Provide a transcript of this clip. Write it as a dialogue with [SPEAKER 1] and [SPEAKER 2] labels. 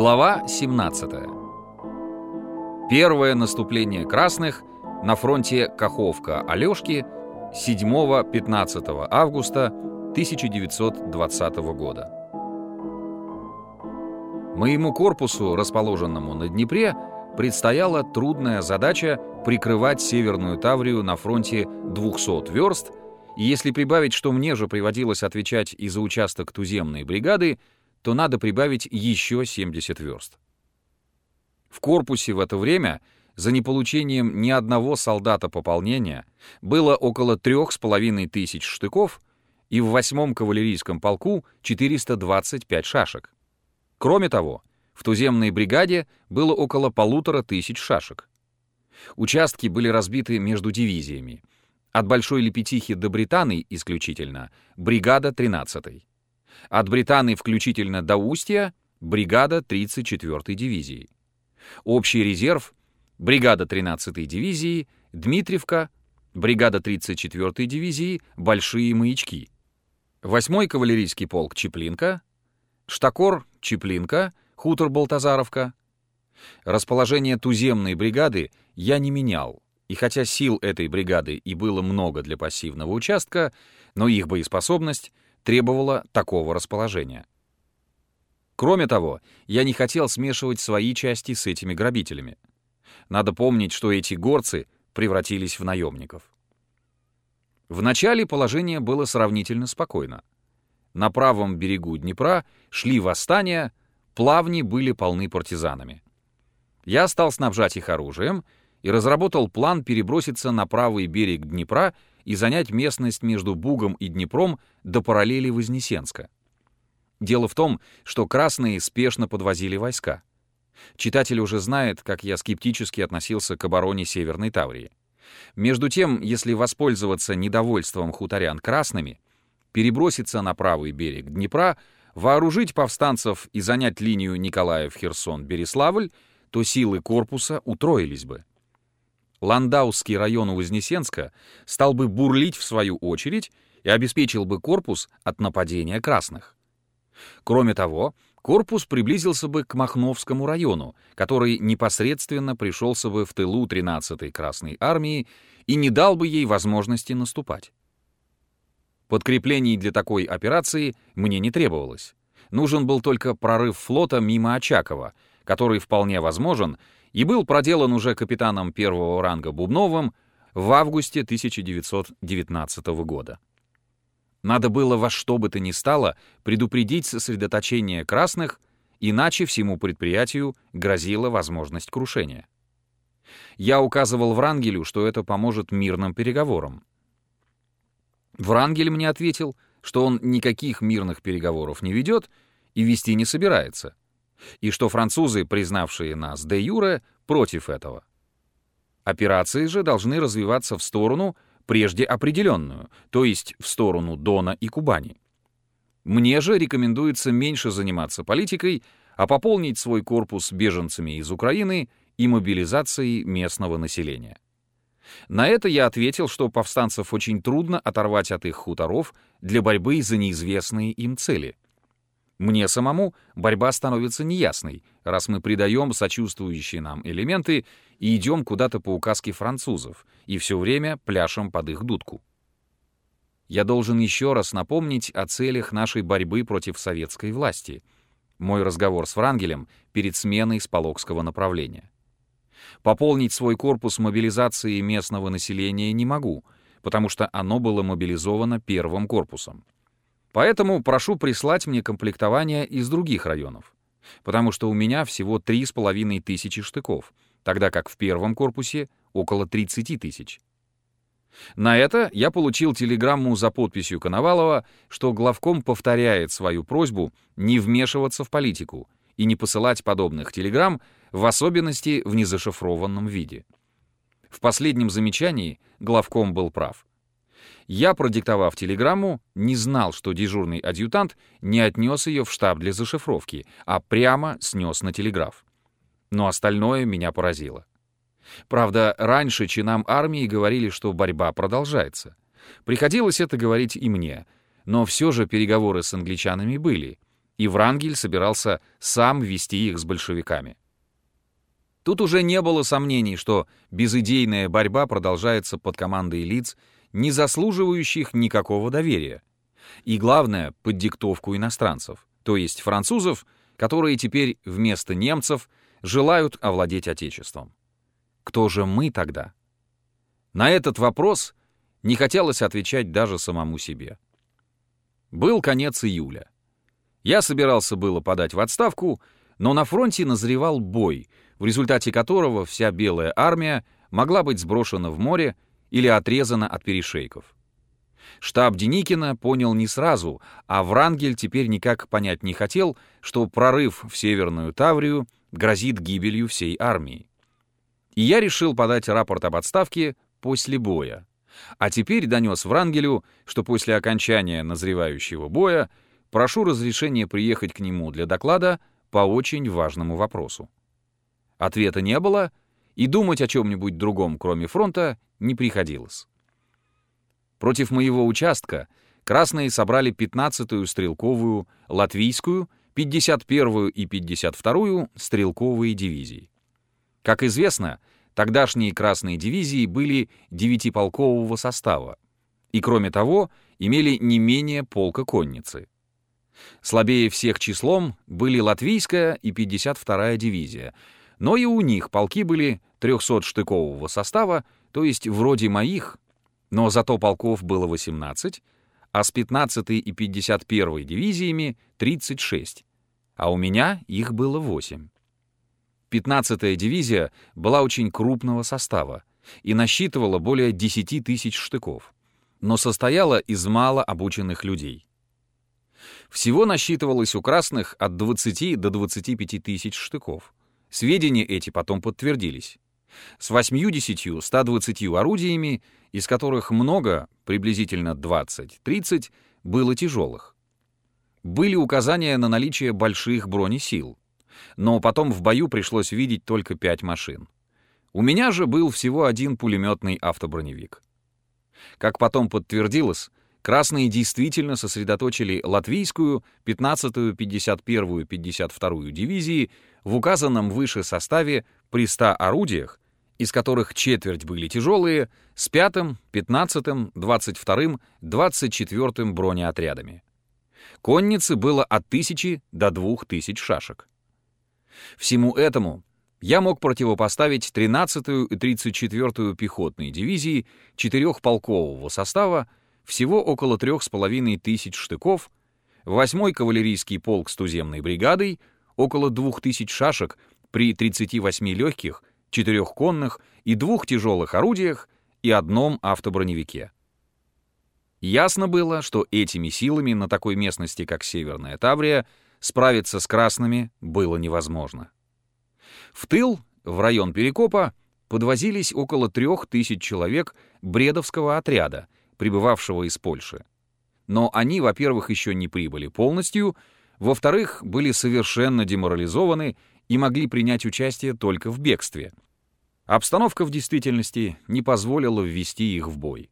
[SPEAKER 1] Глава 17. Первое наступление красных на фронте Каховка-Алешки 7-15 августа 1920 года. Моему корпусу, расположенному на Днепре, предстояла трудная задача прикрывать Северную Таврию на фронте 200 верст, и если прибавить, что мне же приводилось отвечать и за участок туземной бригады, то надо прибавить еще 70 верст. В корпусе в это время за неполучением ни одного солдата пополнения было около трех с половиной тысяч штыков и в восьмом кавалерийском полку 425 шашек. Кроме того, в туземной бригаде было около полутора тысяч шашек. Участки были разбиты между дивизиями. От Большой Лепетихи до Британы исключительно бригада 13-й. От Британы включительно до Устья бригада 34-й дивизии. Общий резерв бригада 13-й дивизии, Дмитриевка, бригада 34-й дивизии, Большие маячки. 8-й кавалерийский полк Чеплинка, Штакор Чеплинка, хутор Болтазаровка. Расположение туземной бригады я не менял, и хотя сил этой бригады и было много для пассивного участка, но их боеспособность требовала такого расположения. Кроме того, я не хотел смешивать свои части с этими грабителями. Надо помнить, что эти горцы превратились в наемников. В начале положение было сравнительно спокойно. На правом берегу Днепра шли восстания, плавни были полны партизанами. Я стал снабжать их оружием и разработал план переброситься на правый берег Днепра и занять местность между Бугом и Днепром до параллели Вознесенска. Дело в том, что красные спешно подвозили войска. Читатель уже знает, как я скептически относился к обороне Северной Таврии. Между тем, если воспользоваться недовольством хуторян красными, переброситься на правый берег Днепра, вооружить повстанцев и занять линию Николаев-Херсон-Береславль, то силы корпуса утроились бы. Ландаусский район Вознесенска стал бы бурлить в свою очередь и обеспечил бы корпус от нападения красных. Кроме того, корпус приблизился бы к Махновскому району, который непосредственно пришелся бы в тылу 13-й Красной армии и не дал бы ей возможности наступать. Подкреплений для такой операции мне не требовалось. Нужен был только прорыв флота мимо Очакова, который вполне возможен и был проделан уже капитаном первого ранга Бубновым в августе 1919 года. Надо было во что бы то ни стало предупредить сосредоточение красных, иначе всему предприятию грозила возможность крушения. Я указывал Врангелю, что это поможет мирным переговорам. Врангель мне ответил, что он никаких мирных переговоров не ведет и вести не собирается, и что французы, признавшие нас де юре, против этого. Операции же должны развиваться в сторону, прежде определенную, то есть в сторону Дона и Кубани. Мне же рекомендуется меньше заниматься политикой, а пополнить свой корпус беженцами из Украины и мобилизацией местного населения. На это я ответил, что повстанцев очень трудно оторвать от их хуторов для борьбы за неизвестные им цели. Мне самому борьба становится неясной, раз мы придаем сочувствующие нам элементы и идем куда-то по указке французов, и все время пляшем под их дудку. Я должен еще раз напомнить о целях нашей борьбы против советской власти. Мой разговор с Франгелем перед сменой с направления. Пополнить свой корпус мобилизации местного населения не могу, потому что оно было мобилизовано первым корпусом. Поэтому прошу прислать мне комплектование из других районов, потому что у меня всего 3,5 тысячи штыков, тогда как в первом корпусе около 30 тысяч. На это я получил телеграмму за подписью Коновалова, что главком повторяет свою просьбу не вмешиваться в политику и не посылать подобных телеграмм, в особенности в незашифрованном виде. В последнем замечании главком был прав. Я, продиктовав телеграмму, не знал, что дежурный адъютант не отнес ее в штаб для зашифровки, а прямо снес на телеграф. Но остальное меня поразило. Правда, раньше чинам армии говорили, что борьба продолжается. Приходилось это говорить и мне, но все же переговоры с англичанами были — и Врангель собирался сам вести их с большевиками. Тут уже не было сомнений, что безыдейная борьба продолжается под командой лиц, не заслуживающих никакого доверия. И главное, под диктовку иностранцев, то есть французов, которые теперь вместо немцев желают овладеть Отечеством. Кто же мы тогда? На этот вопрос не хотелось отвечать даже самому себе. Был конец июля. Я собирался было подать в отставку, но на фронте назревал бой, в результате которого вся белая армия могла быть сброшена в море или отрезана от перешейков. Штаб Деникина понял не сразу, а Врангель теперь никак понять не хотел, что прорыв в Северную Таврию грозит гибелью всей армии. И я решил подать рапорт об отставке после боя. А теперь донес Врангелю, что после окончания назревающего боя прошу разрешения приехать к нему для доклада по очень важному вопросу. Ответа не было, и думать о чем-нибудь другом, кроме фронта, не приходилось. Против моего участка красные собрали 15-ю стрелковую, латвийскую, 51-ю и 52-ю стрелковые дивизии. Как известно, тогдашние красные дивизии были девятиполкового состава и, кроме того, имели не менее полка конницы. Слабее всех числом были латвийская и 52-я дивизия, но и у них полки были 300-штыкового состава, то есть вроде моих, но зато полков было 18, а с 15-й и 51-й дивизиями 36, а у меня их было 8. 15-я дивизия была очень крупного состава и насчитывала более 10 тысяч штыков, но состояла из мало обученных людей. Всего насчитывалось у красных от 20 до 25 тысяч штыков. Сведения эти потом подтвердились. С 80-120 орудиями, из которых много, приблизительно 20-30, было тяжелых. Были указания на наличие больших бронесил, но потом в бою пришлось видеть только 5 машин. У меня же был всего один пулеметный автоброневик. Как потом подтвердилось, красные действительно сосредоточили латвийскую, 15-ю, 51-ю, 52-ю дивизии в указанном выше составе при 100 орудиях, из которых четверть были тяжелые, с 5-м, 15-м, 22-м, 24-м бронеотрядами. Конницы было от тысячи до двух тысяч шашек. Всему этому я мог противопоставить 13-ю и 34-ю пехотные дивизии четырехполкового состава, всего около трех с половиной тысяч штыков, 8-й кавалерийский полк с туземной бригадой, около двух тысяч шашек при 38 легких, четырех конных и двух тяжелых орудиях и одном автоброневике. Ясно было, что этими силами на такой местности, как Северная Таврия, справиться с красными было невозможно. В тыл, в район Перекопа, подвозились около трех тысяч человек бредовского отряда, прибывавшего из Польши. Но они, во-первых, еще не прибыли полностью, во-вторых, были совершенно деморализованы и могли принять участие только в бегстве. Обстановка в действительности не позволила ввести их в бой.